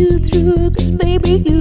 you through, cause baby you